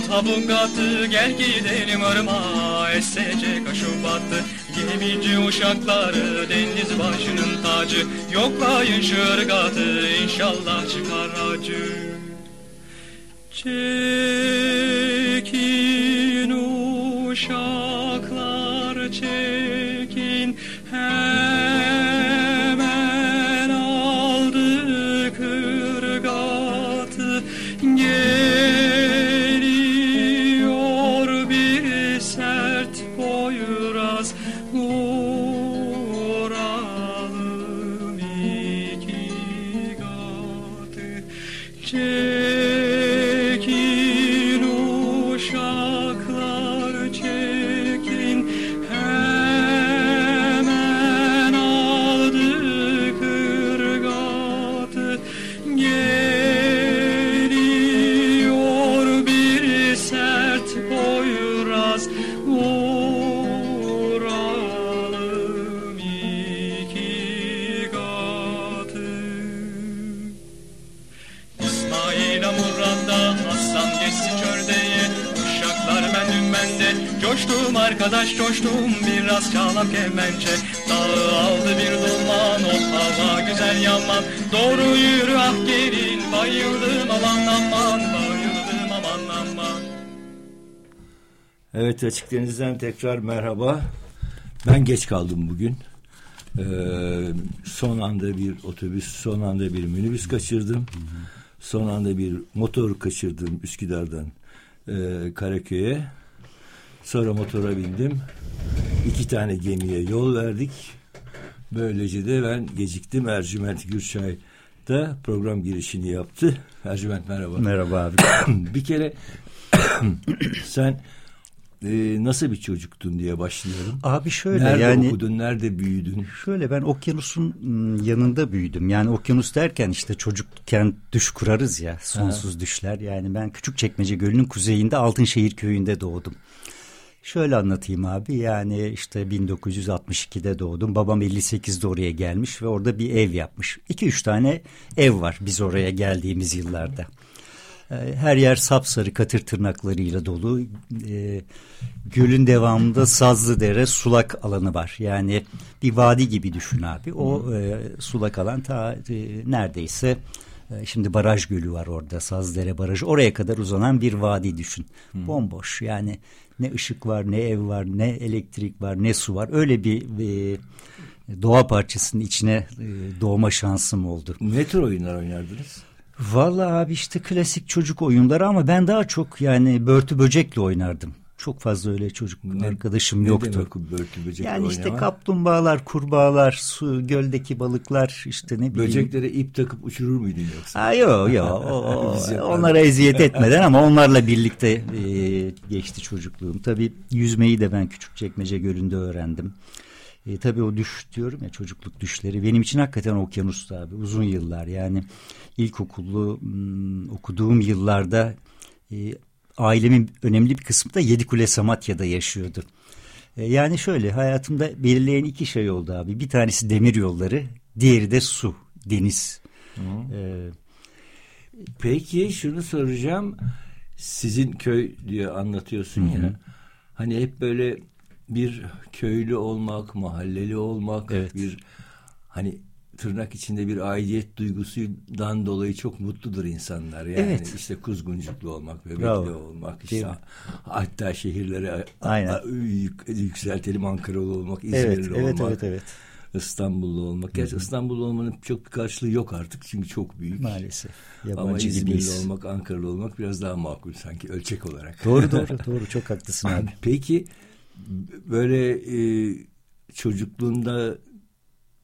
tut habukatı Gel gidelim ırmağa esecek aşu battı. Gemici uşakları deniz başının tacı. Yoklayın şu ırgatı inşallah çıkar acı. Çekin uşaklar Biraz çalak kemençe Dağı aldı bir duman O hava güzel yaman Doğru yürü ah gelin Bayıldım aman aman Bayıldım aman aman Evet Açık Deniz'den tekrar merhaba. Ben geç kaldım bugün. Ee, son anda bir otobüs, son anda bir minibüs kaçırdım. Son anda bir motor kaçırdım Üsküdar'dan e, Karaköy'e. Sonra motora bindim. İki tane gemiye yol verdik. Böylece de ben geciktim. Ercüment Gürçay da program girişini yaptı. Ercüment merhaba. Merhaba abi. bir kere sen e, nasıl bir çocuktun diye başlayalım. Abi şöyle nerede yani okudun, nerede büyüdün? şöyle ben okyanusun ım, yanında büyüdüm. Yani okyanus derken işte çocukken düş kurarız ya sonsuz düşler. Yani ben Küçükçekmece Gölü'nün kuzeyinde Altınşehir köyünde doğdum. Şöyle anlatayım abi yani işte 1962'de doğdum. Babam 58'de oraya gelmiş ve orada bir ev yapmış. 2-3 tane ev var biz oraya geldiğimiz yıllarda. Ee, Her yer sapsarı katır tırnaklarıyla dolu. Ee, gölün devamında Sazlıdere sulak alanı var. Yani bir vadi gibi düşün abi. O e, sulak alan ta e, neredeyse e, şimdi baraj gölü var orada. Sazlıdere barajı. Oraya kadar uzanan bir vadi düşün. Bomboş yani ne ışık var, ne ev var, ne elektrik var, ne su var. Öyle bir e, doğa parçasının içine e, doğma şansım oldu. Ne tür oyunlar oynardınız? Vallahi abi işte klasik çocuk oyunları ama ben daha çok yani börtü böcekle oynardım. Çok fazla öyle çocuk Ne- arkadaşım Ne yoktu. demek börtü Yani işte oynamak? kaplumbağalar, kurbağalar, su, göldeki balıklar işte ne bileyim. Böceklere ip takıp uçurur muydun yoksa? Ha, yok yok onlara eziyet etmeden ama onlarla birlikte e, geçti çocukluğum. Tabii yüzmeyi de ben Küçükçekmece Gölü'nde öğrendim. E, tabii o düş diyorum ya çocukluk düşleri benim için hakikaten okyanustu abi uzun yıllar yani ilkokullu hmm, okuduğum yıllarda e, ailemin önemli bir kısmı da Yedikule Samatya'da yaşıyordu. E, yani şöyle hayatımda belirleyen iki şey oldu abi bir tanesi demir yolları diğeri de su deniz. E, Peki şunu soracağım. Sizin köy diye anlatıyorsun ya. Hani hep böyle bir köylü olmak, mahalleli olmak, Evet. bir hani tırnak içinde bir aidiyet duygusundan dolayı çok mutludur insanlar. Yani Evet. işte kuzguncuklu olmak, bebekli Bravo. olmak, işte hatta şehirlere Aynen. yükseltelim Ankaralı olmak, evet, İzmirli evet, olmak, evet, evet. İstanbullu olmak. Gerçi İstanbullu olmanın çok bir karşılığı yok artık çünkü çok büyük. Maalesef. Ama Yabancı İzmirli gibiyiz. olmak, Ankaralı olmak biraz daha makul sanki ölçek olarak. Doğru doğru doğru çok haklısın abi. Peki böyle e, çocukluğunda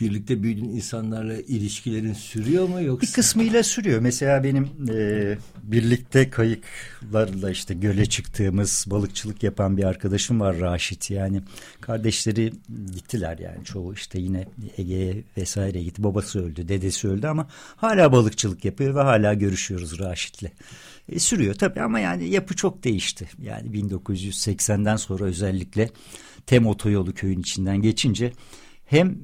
birlikte büyüdüğün insanlarla ilişkilerin sürüyor mu yoksa? Bir kısmıyla sürüyor. Mesela benim e, birlikte kayıklarla işte göle çıktığımız balıkçılık yapan bir arkadaşım var Raşit. Yani kardeşleri gittiler yani çoğu işte yine Ege'ye vesaire gitti. Babası öldü, dedesi öldü ama hala balıkçılık yapıyor ve hala görüşüyoruz Raşit'le. E, sürüyor tabii ama yani yapı çok değişti. Yani 1980'den sonra özellikle Tem Otoyolu köyün içinden geçince hem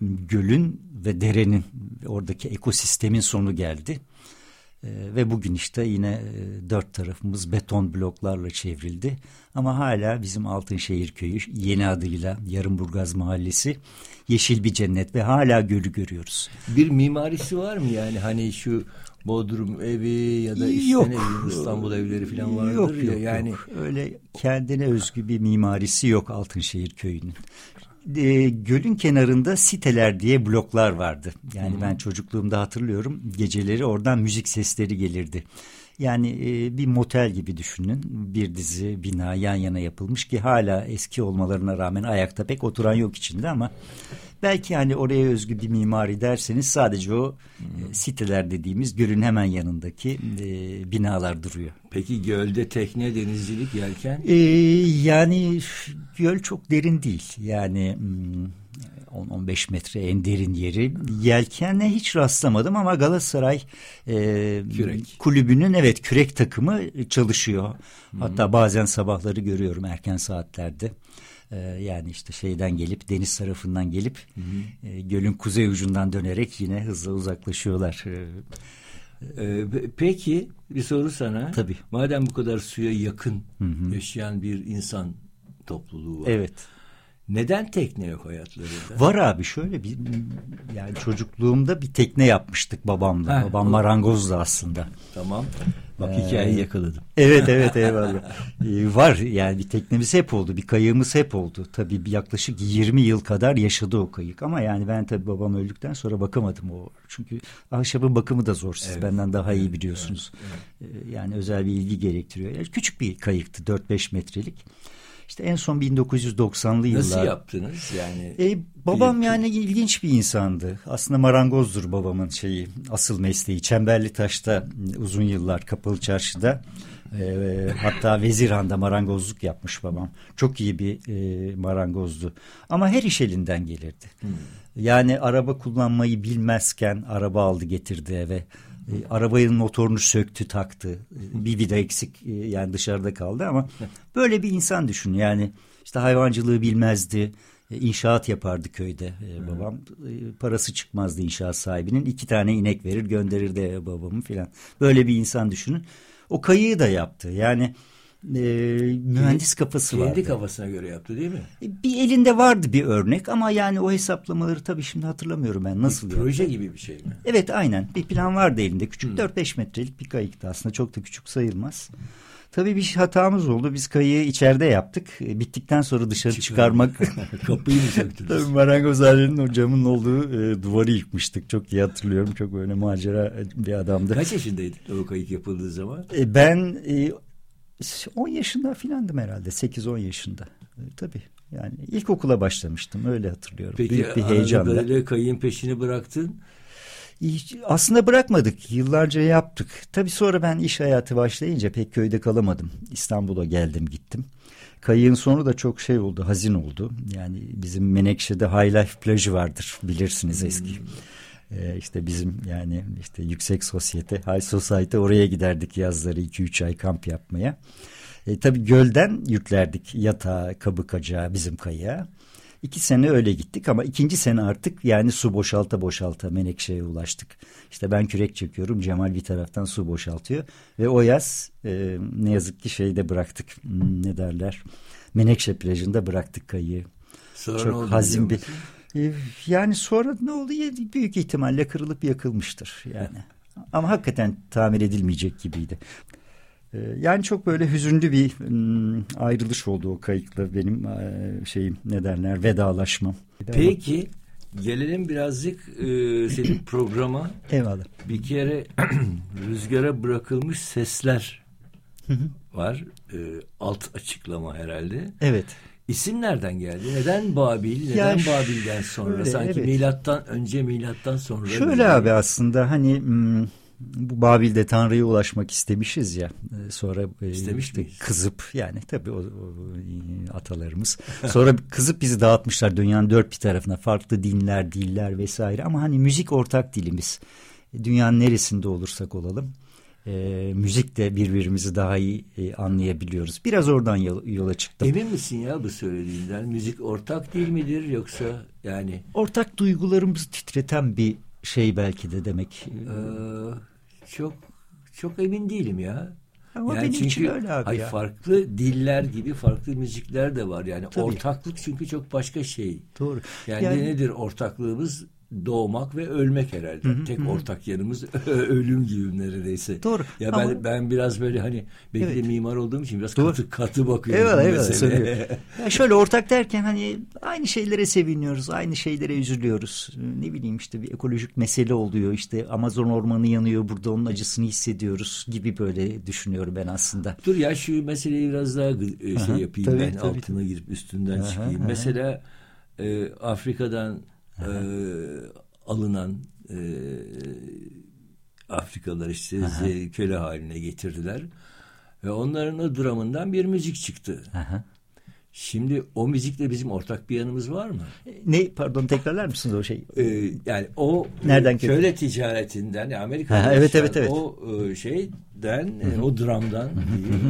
gölün ve derenin oradaki ekosistemin sonu geldi. Ee, ve bugün işte yine e, dört tarafımız beton bloklarla çevrildi. Ama hala bizim Altınşehir köyü yeni adıyla Yarımburgaz Mahallesi yeşil bir cennet ve hala gölü görüyoruz. Bir mimarisi var mı yani hani şu Bodrum evi ya da işte Yok. bileyim İstanbul evleri falan vardır yok, ya yok, yani yok. Öyle kendine özgü bir mimarisi yok Altınşehir köyünün. E, gölün kenarında siteler diye bloklar vardı. Yani ben çocukluğumda hatırlıyorum geceleri oradan müzik sesleri gelirdi. Yani e, bir motel gibi düşünün. Bir dizi bina yan yana yapılmış ki hala eski olmalarına rağmen ayakta pek oturan yok içinde ama belki hani oraya özgü bir mimari derseniz sadece o e, siteler dediğimiz gölün hemen yanındaki e, binalar duruyor. Peki gölde tekne, denizcilik, yelken? Ee, yani göl çok derin değil. Yani hmm, 10-15 metre en derin yeri. Yelkenle hiç rastlamadım ama Galatasaray e, Kürek. kulübünün evet kürek takımı çalışıyor. Hatta bazen sabahları görüyorum erken saatlerde. E, yani işte şeyden gelip deniz tarafından gelip e, gölün kuzey ucundan dönerek yine hızla uzaklaşıyorlar. E, pe- peki bir soru sana. Tabii. Madem bu kadar suya yakın yaşayan bir insan topluluğu var. evet. Neden tekne yok hayatlarında? Var abi şöyle bir yani çocukluğumda bir tekne yapmıştık babamla. Ha, Babam o- marangozdu aslında. Tamam. Bak hikayeyi yakaladım. Evet evet eyvallah. Ee, var yani bir teknemiz hep oldu. Bir kayığımız hep oldu. Tabii yaklaşık 20 yıl kadar yaşadı o kayık. Ama yani ben tabii babam öldükten sonra bakamadım o. Çünkü ahşabın bakımı da zor. Siz Evet. benden daha iyi biliyorsunuz. Ee, Yani özel bir ilgi gerektiriyor. Yani küçük bir kayıktı 4-5 metrelik. İşte en son 1990'lı yıllar. Nasıl yaptınız yani? E, babam yani ilginç bir insandı. Aslında marangozdur babamın şeyi, asıl mesleği. Çemberli Taş'ta uzun yıllar kapalı çarşıda e, hatta Vezirhan'da marangozluk yapmış babam. Çok iyi bir e, marangozdu. Ama her iş elinden gelirdi. Yani araba kullanmayı bilmezken araba aldı getirdi eve. E, arabanın motorunu söktü taktı. E, bir vida eksik e, yani dışarıda kaldı ama böyle bir insan düşün. Yani işte hayvancılığı bilmezdi. E, İnşaat yapardı köyde babam. Parası çıkmazdı inşaat sahibinin. iki tane inek verir gönderirdi babamı filan. Böyle bir insan düşünün. O kayığı da yaptı. Yani e, mühendis kafası Kendi vardı. kafasına göre yaptı değil mi? E, Bir elinde vardı bir örnek ama yani o hesaplamaları tabii şimdi hatırlamıyorum ben nasıl yaptı. Proje gibi bir şey mi? Evet aynen bir plan vardı elinde küçük 4-5 metrelik bir kayıktı aslında çok da küçük sayılmaz. Tabii bir hatamız oldu biz kayığı içeride yaptık E, bittikten sonra dışarı çıkarmak Kapıyı mı söktünüz? Tabii marangozhanenin o camın olduğu e, duvarı yıkmıştık çok iyi hatırlıyorum çok böyle macera bir adamdı. Kaç yaşındaydın o kayık yapıldığı zaman? E, ben e, 10 yaşında filandım herhalde 8-10 yaşında E, tabii yani ilkokula başlamıştım öyle hatırlıyorum Peki büyük bir heyecanla. kadarıyla kayığın peşini bıraktın. Aslında bırakmadık. Yıllarca yaptık. Tabii sonra ben iş hayatı başlayınca pek köyde kalamadım. İstanbul'a geldim gittim. Kayığın sonu da çok şey oldu, hazin oldu. Yani bizim Menekşe'de High Life plajı vardır bilirsiniz eski. Ee, işte bizim yani işte yüksek sosyete, high society oraya giderdik yazları 2-3 ay kamp yapmaya. E, tabii gölden yüklerdik yatağı, kabı kacağı bizim kayığa. İki sene öyle gittik ama ikinci sene artık yani su boşalta boşalta Menekşe'ye ulaştık. İşte ben kürek çekiyorum Cemal bir taraftan su boşaltıyor. Ve o yaz e, ne yazık ki şeyde bıraktık Hmm, ne derler Menekşe plajında bıraktık kayığı. Sonra Çok hazin bir... musun? E, Yani sonra ne oldu? Büyük ihtimalle kırılıp yakılmıştır yani. Ama hakikaten tamir edilmeyecek gibiydi. E, Yani çok böyle hüzünlü bir hmm, ayrılış oldu o kayıkla benim e, şeyim ne derler vedalaşmam. Peki gelelim birazcık e, senin programa. Eyvallah. Bir kere rüzgara bırakılmış sesler var. E, alt açıklama herhalde. Evet. İsim nereden geldi? Neden Babil? Neden Ya Babil'den sonra? şöyle, Sanki evet. milattan önce milattan sonra. Şöyle gibi. abi aslında hani hmm, bu Babil'de Tanrı'ya ulaşmak istemişiz ya. e, Sonra e, İstemiş işte miyiz? kızıp yani tabii o, o, e, atalarımız. Sonra kızıp bizi dağıtmışlar dünyanın dört bir tarafına. Farklı dinler, diller vesaire. Ama hani müzik ortak dilimiz. Dünyanın neresinde olursak olalım. E, müzik de birbirimizi daha iyi e, anlayabiliyoruz. Biraz oradan yol- yola çıktım. Emin misin ya bu söylediğinden? Müzik ortak değil midir yoksa yani Ortak duygularımızı titreten bir şey belki de demek. e, çok çok emin değilim ya. Ama yani benim çünkü için öyle abi hayır, ya. farklı diller gibi farklı müzikler de var. Yani Tabii. ortaklık çünkü çok başka şey. Doğru. Yani, Yani- nedir ortaklığımız? Doğmak ve ölmek herhalde. Tek ortak yanımız ölüm gibi neredeyse. Doğru. Ya Ama- ben ben biraz böyle hani belki de Evet. mimar olduğum için biraz Doğru. katı katı bakıyorum. Meseleye. söylüyorum. Ya şöyle ortak derken hani aynı şeylere seviniyoruz, aynı şeylere üzülüyoruz. Ne bileyim işte bir ekolojik mesele oluyor. işte Amazon ormanı yanıyor burada onun acısını hissediyoruz gibi böyle düşünüyorum ben aslında. Dur ya şu meseleyi biraz daha e, şey Aha, yapayım tabii, ben tabii, altına girip üstünden Aha, çıkayım. aha. Mesela e, Afrika'dan e, alınan e, Afrikalılar işte ze- köle haline getirdiler ve onların o dramından bir müzik çıktı. Aha. Şimdi o müzikle bizim ortak bir yanımız var mı? Ne pardon tekrarlar mısınız o şey? Ee, yani o Nereden e, köle ticaretinden yani Amerika'da Ha, evet, evet, evet. o e, şeyden e, o dramdan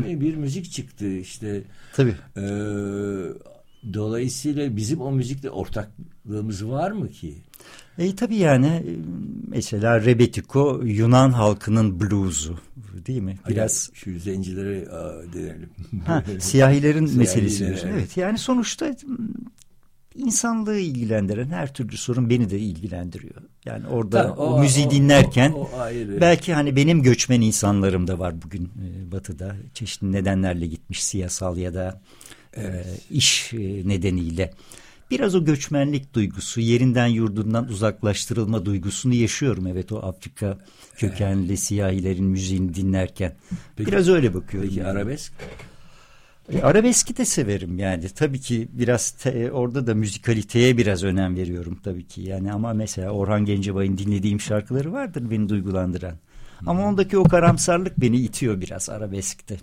mi? bir müzik çıktı işte. Tabii. Ee, dolayısıyla bizim o müzikle ortaklığımız var mı ki? E, tabii yani e, mesela Rebetiko Yunan halkının bluzu değil mi? Biraz Yani şu zencilere aa, denelim. ha, siyahilerin Siyahiler, meselesi. evet. Evet. yani sonuçta m, insanlığı ilgilendiren her türlü sorun beni de ilgilendiriyor. Yani orada Tabii, o, müziği dinlerken o- o ayrı. belki hani benim göçmen insanlarım da var bugün e, batıda çeşitli nedenlerle gitmiş siyasal ya da e, iş e, nedeniyle. Biraz o göçmenlik duygusu, yerinden yurdundan uzaklaştırılma duygusunu yaşıyorum. Evet o Afrika kökenli siyahilerin müziğini dinlerken. Peki- Biraz öyle bakıyorum. Peki yani. arabesk? E, Arabeski de severim yani. Tabii ki biraz te- orada da müzikaliteye biraz önem veriyorum tabii ki. Yani ama mesela Orhan Gencebay'ın dinlediğim şarkıları vardır beni duygulandıran. Ama ondaki o karamsarlık beni itiyor biraz arabeskte.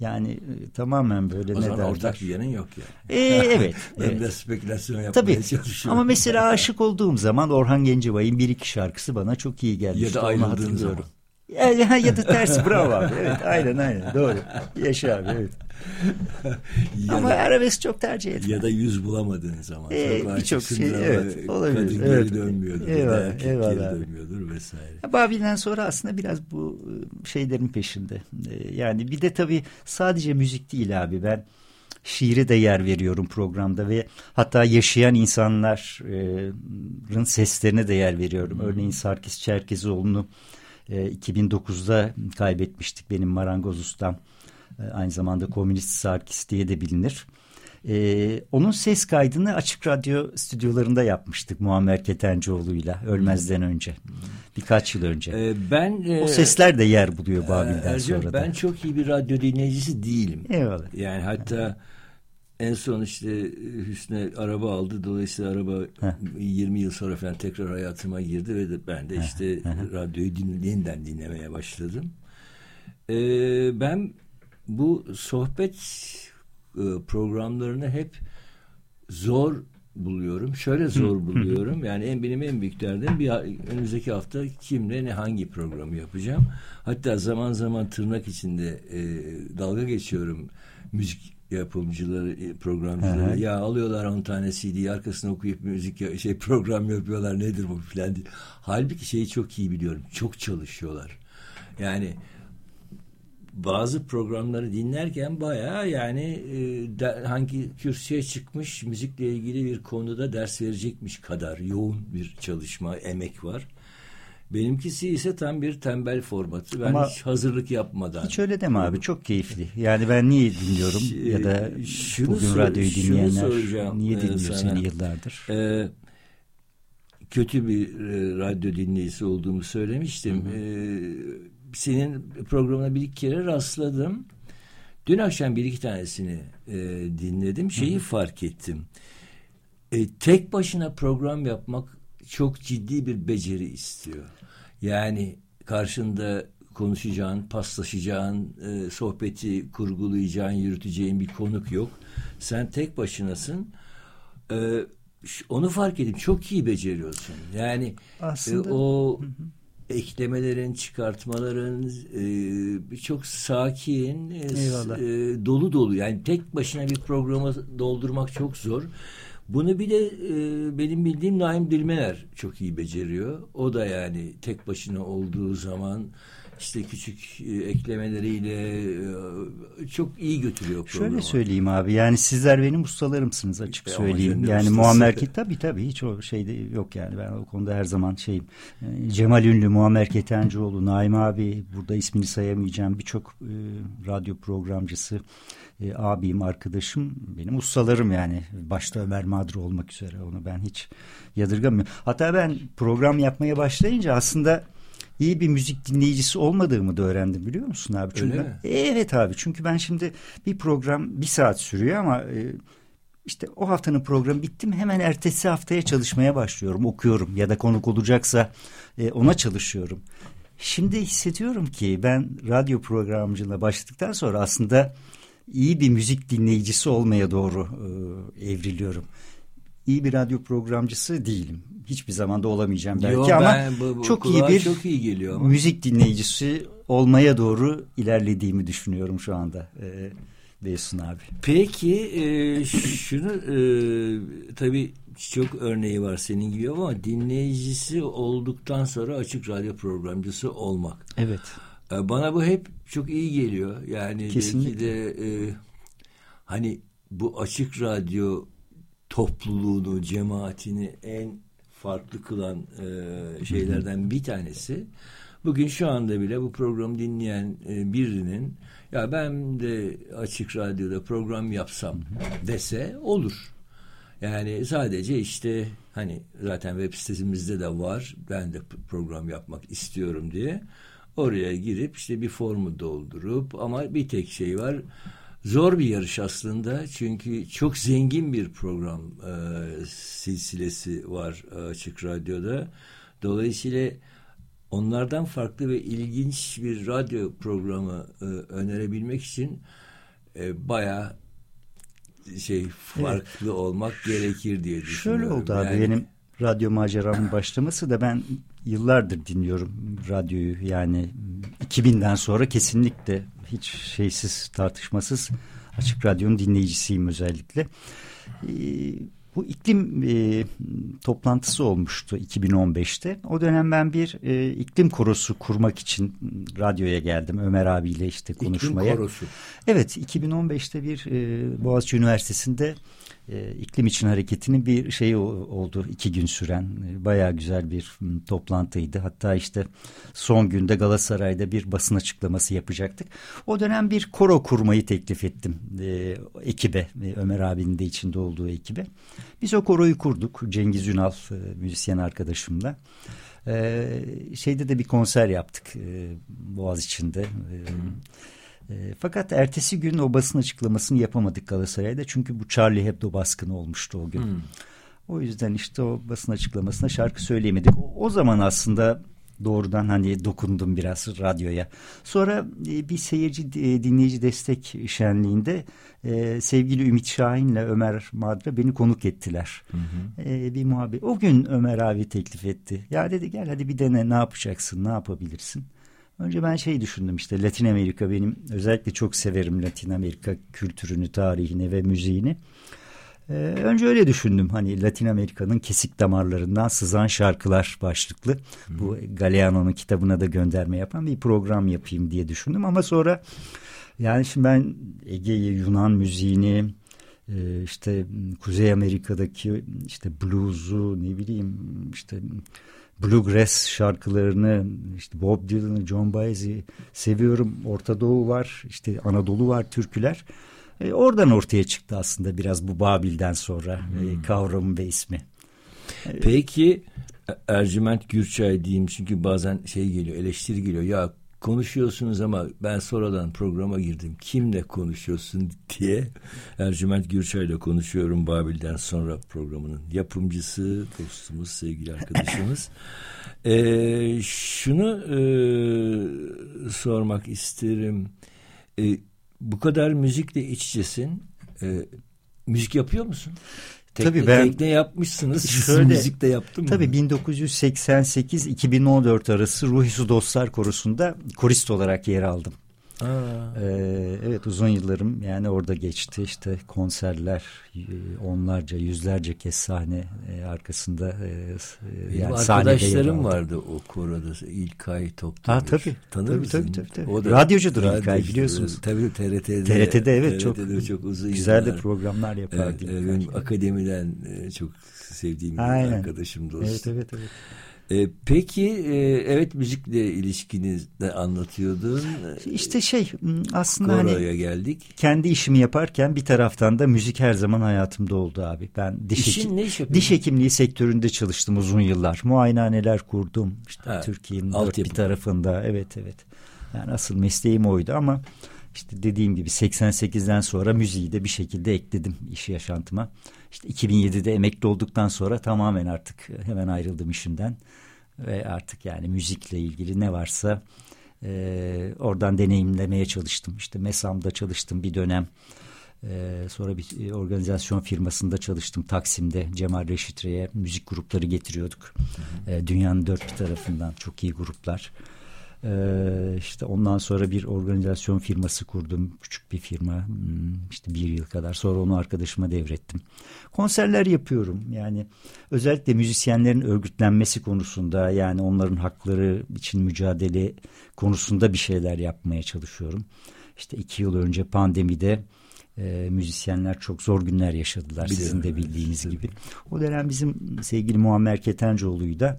Yani e, tamamen böyle O ne derler? ortak bir yanın yok yani. E, evet. Ben evet. de spekülasyon yapmaya Tabii. çalışıyorum. Ama mesela aşık olduğum zaman Orhan Gencebay'ın bir iki şarkısı bana çok iyi gelmişti. Ya da ayrıldığın zaman. Ya, ya da tersi bravo abi. Evet aynen aynen doğru. Yaşa abi evet. Ya Ama da- arabesk çok tercih etmem. Ya da yüz bulamadığın zaman. Ee, Çok birçok şey, evet, olabilir, Kadın evet. geri dönmüyordur. Eyvallah, ya da erkek eyvallah geri abi. dönmüyordur vesaire. Babil'den sonra aslında biraz bu e, şeylerin peşinde. E, Yani bir de tabii sadece müzik değil abi ben şiire de yer veriyorum programda ve hatta yaşayan insanların seslerine de yer veriyorum. Örneğin Sarkis Çerkezoğlu'nu e, 2009'da kaybetmiştik benim marangoz ustam. E, Aynı zamanda komünist Sarkis diye de bilinir. Ee, onun ses kaydını Açık Radyo stüdyolarında yapmıştık Muammer Ketencoğlu'yla ölmezden önce. Birkaç yıl önce. Ee, ben e, o sesler de yer buluyor e, Babil'den Ercan, sonra da. ben çok iyi bir radyo dinleyicisi değilim. Eyvallah. Yani hatta en son işte Hüsnü araba aldı. Dolayısıyla araba 20 yıl sonra falan tekrar hayatıma girdi ve de ben de işte radyoyu din, yeniden dinlemeye başladım. Ee, ben bu sohbet e, programlarını hep zor buluyorum. Şöyle zor buluyorum. Yani en benim en büyük derdim bir önümüzdeki hafta kimle ne hangi programı yapacağım. Hatta zaman zaman tırnak içinde e, dalga geçiyorum müzik yapımcıları, e, programcıları. Hı hı. Ya alıyorlar 10 tane CD arkasına okuyup müzik ya- şey program yapıyorlar nedir bu filan diye. Halbuki şeyi çok iyi biliyorum. Çok çalışıyorlar. Yani bazı programları dinlerken bayağı yani e, de- hangi kürsüye çıkmış müzikle ilgili bir konuda ders verecekmiş kadar yoğun bir çalışma, emek var. Benimkisi ise tam bir tembel formatı. Ben Ama hiç hazırlık yapmadan. Hiç öyle deme abi çok keyifli. Yani ben niye dinliyorum ya da şunu bugün radyoyu dinleyenler niye e, dinliyor sana. seni yıllardır? Ee, kötü bir e, radyo dinleyicisi olduğumu söylemiştim. Ee, senin programına bir iki kere rastladım. Dün akşam bir iki tanesini e, dinledim. Şeyi fark ettim. E, tek başına program yapmak çok ciddi bir beceri istiyor. Yani karşında konuşacağın, paslaşacağın, e, sohbeti kurgulayacağın, yürüteceğin bir konuk yok. Sen tek başınasın. E, onu fark edip çok iyi beceriyorsun. Yani Aslında- e, o eklemelerin, çıkartmaların e, çok sakin, e, e, dolu dolu. Yani tek başına bir programı doldurmak çok zor. Bunu bir de e, benim bildiğim Naim Dilmener çok iyi beceriyor. O da yani tek başına olduğu zaman işte küçük e, eklemeleriyle e, çok iyi götürüyor programı. Şöyle söyleyeyim abi yani sizler benim ustalarımsınız açık ama söyleyeyim. Yani ustası. Muammer Ket tabii tabii hiç o şeyde yok yani ben o konuda her zaman şeyim. E, Cemal Ünlü, Muammer Ketencoğlu, Naim abi burada ismini sayamayacağım birçok e, radyo programcısı e, abim, arkadaşım benim ustalarım yani. Başta Ömer Madra olmak üzere onu ben hiç yadırgamıyorum. Hatta ben program yapmaya başlayınca aslında iyi bir müzik dinleyicisi olmadığımı da öğrendim biliyor musun abi? Çünkü Öyle ben- mi? Evet abi çünkü ben şimdi bir program bir saat sürüyor ama e, işte o haftanın programı bitti mi hemen ertesi haftaya çalışmaya başlıyorum, okuyorum ya da konuk olacaksa e, ona çalışıyorum. Şimdi hissediyorum ki ben radyo programcılığına başladıktan sonra aslında iyi bir müzik dinleyicisi olmaya doğru e, evriliyorum. İyi bir radyo programcısı değilim. Hiçbir zaman da olamayacağım belki Yo, ama ben bu- bu çok iyi bir çok iyi geliyor ama. müzik dinleyicisi olmaya doğru ilerlediğimi düşünüyorum şu anda. E, Beysun abi. Peki e, şunu e, tabii çok örneği var senin gibi ama dinleyicisi olduktan sonra açık radyo programcısı olmak. Evet. E, Bana bu hep çok iyi geliyor. Yani Kesinlikle. belki de e, hani bu açık radyo topluluğunu, cemaatini en farklı kılan e, şeylerden bir tanesi. Bugün şu anda bile bu programı dinleyen e, birinin ya ben de açık radyoda program yapsam dese olur. Yani sadece işte hani zaten web sitemizde de var. Ben de program yapmak istiyorum diye. Oraya girip işte bir formu doldurup ama bir tek şey var. Zor bir yarış aslında çünkü çok zengin bir program e, silsilesi var e, açık radyoda. Dolayısıyla onlardan farklı ve ilginç bir radyo programı e, önerebilmek için e, bayağı şey farklı olmak gerekir diye düşünüyorum. Şöyle oldu abi Yani- benim radyo maceramın başlaması da ben yıllardır dinliyorum radyoyu yani 2000'den sonra kesinlikle hiç şeysiz tartışmasız açık radyonun dinleyicisiyim özellikle. Ee, bu iklim e, toplantısı olmuştu 2015'te. O dönem ben bir e, iklim korosu kurmak için radyoya geldim Ömer abiyle işte konuşmaya. İklim korosu. Evet 2015'te bir e, Boğaziçi Üniversitesi'nde e, iklim için hareketinin bir şeyi oldu iki gün süren e, bayağı güzel bir toplantıydı. Hatta işte son günde Galatasaray'da bir basın açıklaması yapacaktık. O dönem bir koro kurmayı teklif ettim e, ekibe e, Ömer abinin de içinde olduğu ekibe. Biz o koroyu kurduk Cengiz Ünal e, müzisyen arkadaşımla. Ee, şeyde de bir konser yaptık e, Boğaziçi'nde. E, e, fakat ertesi gün o basın açıklamasını yapamadık Galatasaray'da. Çünkü bu Charlie Hebdo baskını olmuştu o gün. O yüzden işte o basın açıklamasında şarkı söyleyemedik. O, o zaman aslında doğrudan hani dokundum biraz radyoya. Sonra e, bir seyirci e, dinleyici destek şenliğinde e, sevgili Ümit Şahin'le Ömer Madra beni konuk ettiler. E, bir muhabbet. O gün Ömer abi teklif etti. Ya dedi gel hadi bir dene ne yapacaksın ne yapabilirsin. Önce ben şey düşündüm işte Latin Amerika benim özellikle çok severim Latin Amerika kültürünü, tarihini ve müziğini. Ee, önce öyle düşündüm hani Latin Amerika'nın kesik damarlarından sızan şarkılar başlıklı. Bu Galeano'nun kitabına da gönderme yapan bir program yapayım diye düşündüm ama sonra yani şimdi ben Ege'yi, Yunan müziğini, e, işte Kuzey Amerika'daki işte blues'u ne bileyim işte bluegrass şarkılarını işte Bob Dylan'ı, John Baez'i seviyorum. Orta Doğu var, işte Anadolu var, türküler. E, oradan ortaya çıktı aslında biraz bu Babil'den sonra e, kavramı ve ismi. Peki Ercüment Gürçay diyeyim çünkü bazen şey geliyor eleştiri geliyor ya konuşuyorsunuz ama ben sonradan programa girdim. Kimle konuşuyorsun diye Ercüment Gürçay ile konuşuyorum Babil'den sonra programının yapımcısı dostumuz sevgili arkadaşımız. Ee, şunu e, sormak isterim. E, bu kadar müzikle iç içesin. E, müzik yapıyor musun? Tekne, Tabii ben- tekne yapmışsınız. Şöyle- müzik de yaptın mı? Tabii 1988-2014 arası Ruhi Su Dostlar Korusu'nda korist olarak yer aldım. Ee, evet uzun yıllarım yani orada geçti işte konserler e, onlarca yüzlerce kez sahne e, arkasında e, Benim yani arkadaşlarım vardı o koroda İlkay Toptan. Ha tabii. Tanır tabii, mısın? tabii, tabii, tabii. O da Radyocudur radyocu, İlkay biliyorsunuz. Tabii TRT'de. TRT'de evet çok, çok uzun güzel de yıllar. programlar yapardı. Evet, benim akademiden e, çok sevdiğim bir Aynen. arkadaşım dost. Evet evet evet. E, peki e, evet müzikle ilişkini de anlatıyordun. İşte şey aslında Koro'ya hani geldik. kendi işimi yaparken bir taraftan da müzik her zaman hayatımda oldu abi. Ben diş, İşin hekim- ne iş yapıyorsun? diş hekimliği sektöründe çalıştım uzun yıllar. Muayenehaneler kurdum. İşte Türkiye'nin dört bir tarafında. Evet evet. Yani asıl mesleğim oydu ama işte dediğim gibi 88'den sonra müziği de bir şekilde ekledim iş yaşantıma. İşte 2007'de emekli olduktan sonra tamamen artık hemen ayrıldım işimden. Ve artık yani müzikle ilgili ne varsa e, oradan deneyimlemeye çalıştım. İşte MESAM'da çalıştım bir dönem. E, sonra bir organizasyon firmasında çalıştım Taksim'de. Cemal Reşitre'ye müzik grupları getiriyorduk. E, dünyanın dört bir tarafından çok iyi gruplar. Ee, işte ondan sonra bir organizasyon firması kurdum. Küçük bir firma. Hmm, işte bir yıl kadar. Sonra onu arkadaşıma devrettim. Konserler yapıyorum. Yani özellikle müzisyenlerin örgütlenmesi konusunda yani onların hakları için mücadele konusunda bir şeyler yapmaya çalışıyorum. İşte iki yıl önce pandemide e, müzisyenler çok zor günler yaşadılar. Biliyorum, Sizin de evet, bildiğiniz tabii. gibi. O dönem bizim sevgili Muammer Ketencoğlu'yu da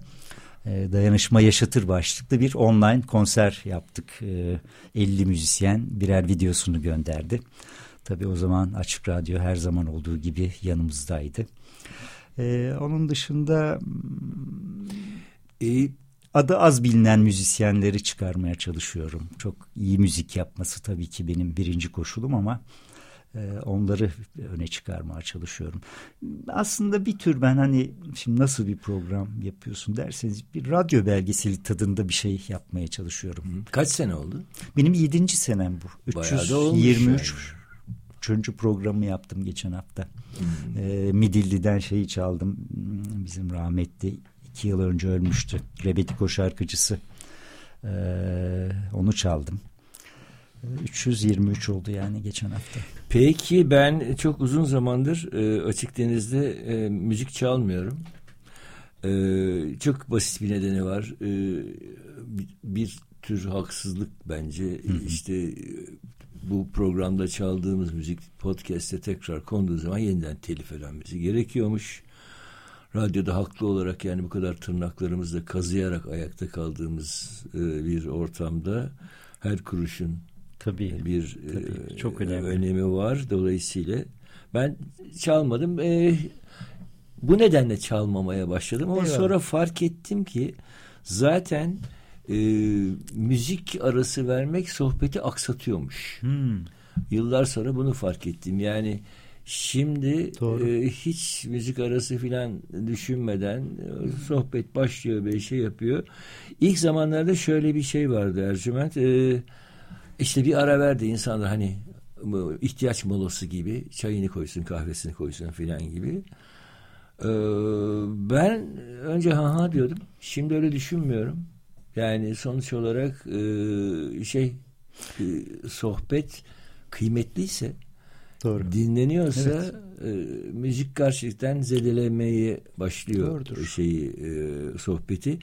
Dayanışma Yaşatır başlıklı bir online konser yaptık. E, 50 müzisyen birer videosunu gönderdi. Tabii o zaman Açık Radyo her zaman olduğu gibi yanımızdaydı. E, onun dışında E, adı az bilinen müzisyenleri çıkarmaya çalışıyorum. Çok iyi müzik yapması tabii ki benim birinci koşulum ama e, onları öne çıkarmaya çalışıyorum. Aslında bir tür ben hani şimdi nasıl bir program yapıyorsun derseniz bir radyo belgeseli tadında bir şey yapmaya çalışıyorum. kaç sene oldu? Benim yedinci senem bu. Bayağı da olmuş 323 yani. Üçüncü programı yaptım geçen hafta. Ee, Midilli'den şeyi çaldım. Hmm, Bizim rahmetli iki yıl önce ölmüştü. Rebetiko şarkıcısı. Ee, onu çaldım. Ee, 323 oldu yani geçen hafta. Peki ben çok uzun zamandır e, Açık Deniz'de e, müzik çalmıyorum. E, çok basit bir nedeni var. E, bir, tür haksızlık bence. İşte e, bu programda çaldığımız müzik podcast'te tekrar konduğu zaman yeniden telif edilmesi gerekiyormuş. Radyoda haklı olarak yani bu kadar tırnaklarımızla kazıyarak ayakta kaldığımız e, bir ortamda her kuruşun Tabii. bir Tabii, e, çok önemli. önemi var. Dolayısıyla ben çalmadım. E, bu nedenle çalmamaya başladım. Ama Eyvallah. sonra fark ettim ki zaten e, müzik arası vermek sohbeti aksatıyormuş. Hmm, Yıllar sonra bunu fark ettim. Yani şimdi Doğru. e, hiç müzik arası filan düşünmeden e, sohbet başlıyor bir şey yapıyor. İlk zamanlarda şöyle bir şey vardı Ercüment. E, işte bir ara verdi insanlar hani ihtiyaç molası gibi çayını koysun kahvesini koysun filan gibi. Ee, ben önce ha ha diyordum. Şimdi öyle düşünmüyorum. Yani sonuç olarak e, şey e, sohbet kıymetliyse doğru. dinleniyorsa Evet. e, müzik gerçekten zedelemeye başlıyor Doğrudur. şeyi e, sohbeti.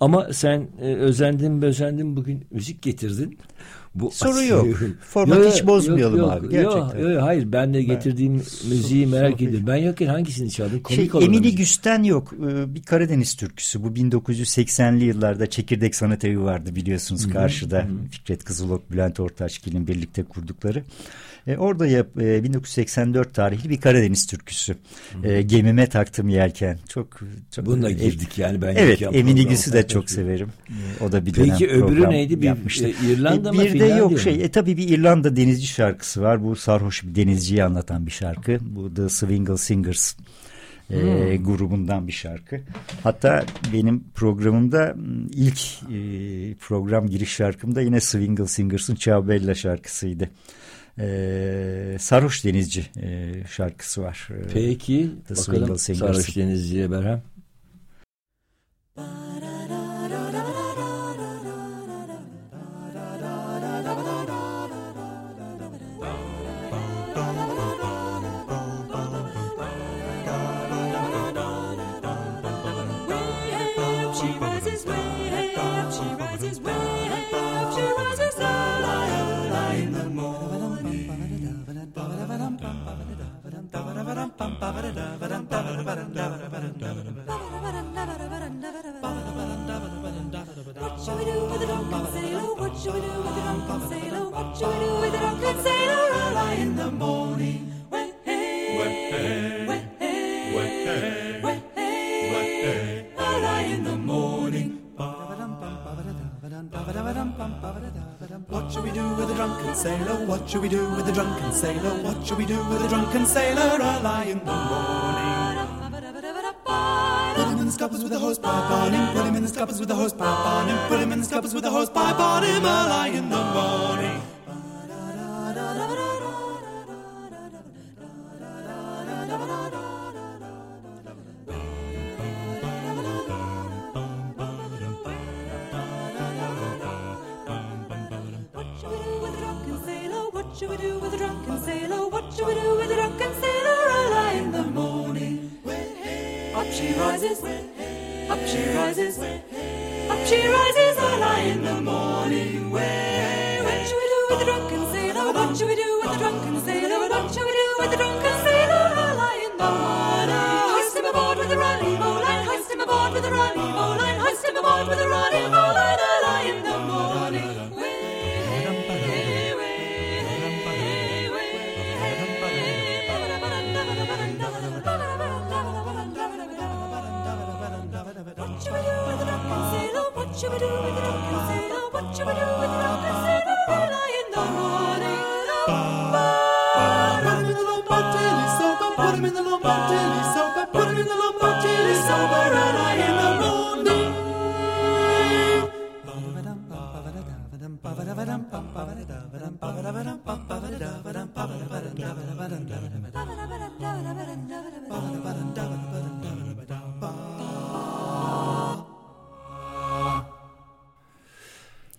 Ama sen e, özendin özendin bugün müzik getirdin. Bu Soru yok. Format hiç bozmayalım yok, abi, Yok, gerçekten. yok, hayır ben de getirdiğim müziği merak ediyorum. Ben yokken hangisini çaldın? Komik Şey, müzik. Güsten yok. Ee, Bir Karadeniz türküsü. Bu 1980'li yıllarda Çekirdek Sanat Evi vardı biliyorsunuz karşıda. Fikret Kızılok, Bülent Ortaçgil'in birlikte kurdukları. E, orada yap, e, 1984 tarihli bir Karadeniz türküsü. E, gemime taktım yelken. Çok, çok Bununla e, girdik yani ben Evet, program. Güs'ü de çok severim. E, O da bir dönem Peki öbürü neydi? Bir, yapmıştı. e, İrlanda mı? bir de yok şey. E tabii bir İrlanda denizci şarkısı var. Bu sarhoş bir denizciyi anlatan bir şarkı. Bu The Swingle Singers e, Hmm. grubundan bir şarkı. Hatta benim programımda ilk e, program giriş şarkım da yine Swingle Singers'ın Ciao Bella şarkısıydı. E, sarhoş denizci e, şarkısı var. E, Peki The bakalım. Sarhoş Denizci'ye Berhem. rises What shall we do with a drunken sailor? What shall we do with a drunken sailor? What shall we do with a drunken sailor early in the morning? Sailor? What shall we do with a drunken sailor? What shall we do with a drunken sailor early in the morning? Put him in the scuppers with a hose pipe on him. Put him in the scuppers with a hose pipe on him. Put him in the scuppers with a hose pipe on him early in the morning.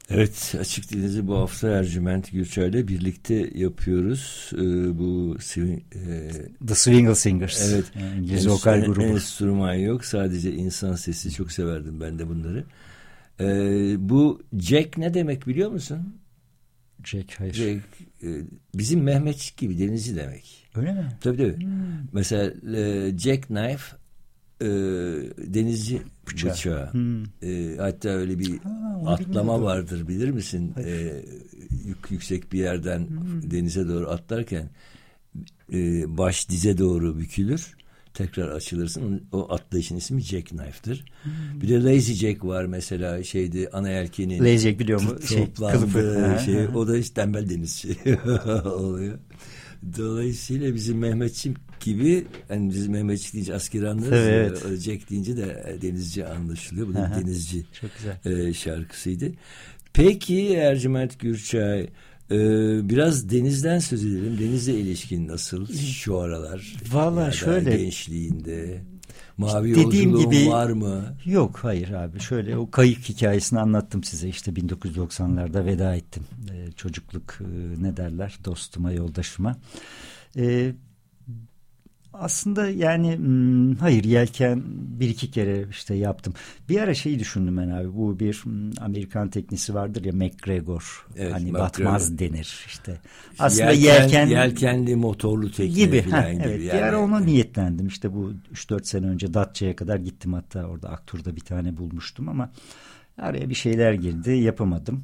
Evet açık denizi bu hafta Ercüment Gürçay'la birlikte yapıyoruz. Ee, bu swing, e, The Swingle Singers. evet Yani İngiliz vokal grubu. enstrüman yok sadece insan sesi çok severdim ben de bunları. Ee, bu Jack ne demek biliyor musun? Jack hayır. Jack e, bizim Mehmetçik gibi denizci demek. Öyle mi? Tabii tabii. Mesela e, Jackknife e, denizci Bıçağı. bıçağı. Hmm. E, hatta öyle bir Ha, atlama bilmiyordum. vardır bilir misin? E, yük, yüksek bir yerden Hmm. denize doğru atlarken e, baş dize doğru bükülür. Tekrar açılırsın. O atlayışın ismi Jackknife'dır. Hmm. Bir de Lazy Jack var mesela şeydi ana yelkenin Lazy Jack biliyor mu? Şey, kılıfı. şey, o da işte tembel denizci oluyor. Dolayısıyla bizim Mehmetçik gibi hani biz Mehmetçik deyince askeri anlarız. Evet. ya, Jack deyince de denizci anlaşılıyor. Bu da denizci Çok güzel. e, şarkısıydı. Peki Ercüment Gürçay e, biraz denizden söz edelim. Denizle ilişkin nasıl şu aralar? Da şöyle- Gençliğinde. Mavi Dediğim gibi- var mı? Yok hayır abi şöyle o kayık hikayesini anlattım size işte 1990'larda veda ettim Ee, çocukluk e, ne derler dostuma yoldaşıma Ee, aslında yani hmm, hayır yelken bir iki kere işte yaptım bir ara şeyi düşündüm ben abi bu bir hmm, Amerikan teknisi vardır ya McGregor Evet, hani McGregor. batmaz denir işte aslında Yelken- yelken, yelkenli motorlu tekne gibi. falan Ha, gibi. evet. Bir yani. ara ona niyetlendim. İşte bu 3-4 sene önce Datça'ya kadar gittim. Hatta orada Aktur'da bir tane bulmuştum ama araya bir şeyler girdi. Yapamadım.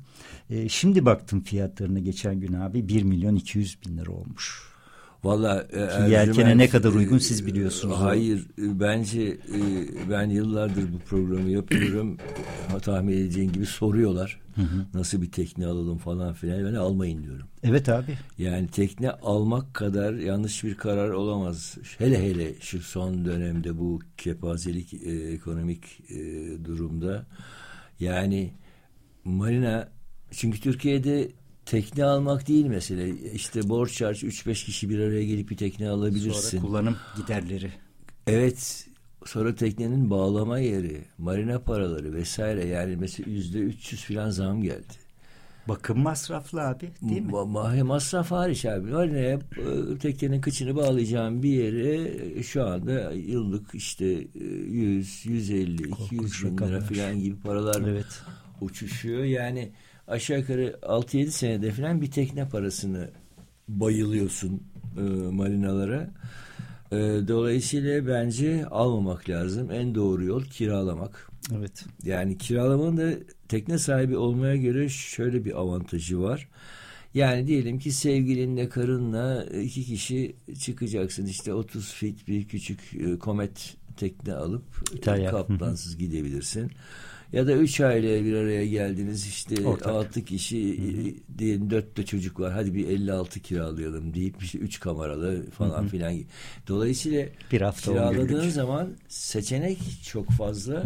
Ee, şimdi baktım fiyatlarına geçen gün abi 1 milyon 200 bin lira olmuş. Valla e, yelkene ne kadar uygun siz biliyorsunuz. Hayır e, bence e, ben yıllardır bu programı yapıyorum. Ha, Tahmin edeceğin gibi soruyorlar. Nasıl bir tekne alalım falan filan. Ben almayın diyorum. Evet abi. Yani tekne almak kadar yanlış bir karar olamaz. Hele hele şu son dönemde bu kepazelik e, ekonomik e, durumda. Yani marina çünkü Türkiye'de tekne almak değil mesele. İşte borç harç 3-5 kişi bir araya gelip bir tekne alabilirsin. Sonra kullanım giderleri. Evet. Sonra teknenin bağlama yeri, marina paraları vesaire yani mesela yüzde 300 falan zam geldi. Bakım masraflı abi değil mi? Ma- ma- masraf hariç abi. Örneğin e, teknenin kıçını bağlayacağım bir yere e, şu anda yıllık işte e, 100, 150, 200 Korkunç bin lira falan gibi paralar Evet. uçuşuyor. Yani aşağı yukarı 6-7 senede falan bir tekne parasını bayılıyorsun e, marinalara. E, dolayısıyla bence almamak lazım. En doğru yol kiralamak. Evet. Yani kiralamanın da tekne sahibi olmaya göre şöyle bir avantajı var. Yani diyelim ki sevgilinle karınla iki kişi çıkacaksın. İşte 30 fit bir küçük e, komet tekne alıp İtalya. kaptansız gidebilirsin. Ya da üç aile bir araya geldiniz işte Ortak. altı kişi e, diyelim dört de çocuk var hadi bir 56 kiralayalım deyip işte üç kameralı falan filan. Dolayısıyla Bir hafta kiraladığın zaman seçenek çok fazla.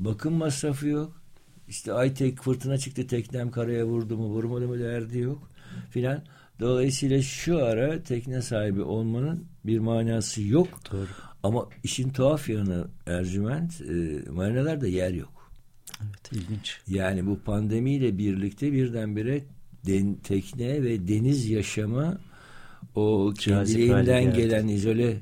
Bakım masrafı yok. İşte ay tek fırtına çıktı teknem karaya vurdu mu vurmadı mı derdi yok filan. Dolayısıyla şu ara tekne sahibi olmanın bir manası yok. Doğru. Ama işin tuhaf yanı Ercüment e, marinalarda yer yok. Evet ilginç. Yani bu pandemiyle birlikte birdenbire den, tekne ve deniz yaşamı o kendiliğinden gelen izole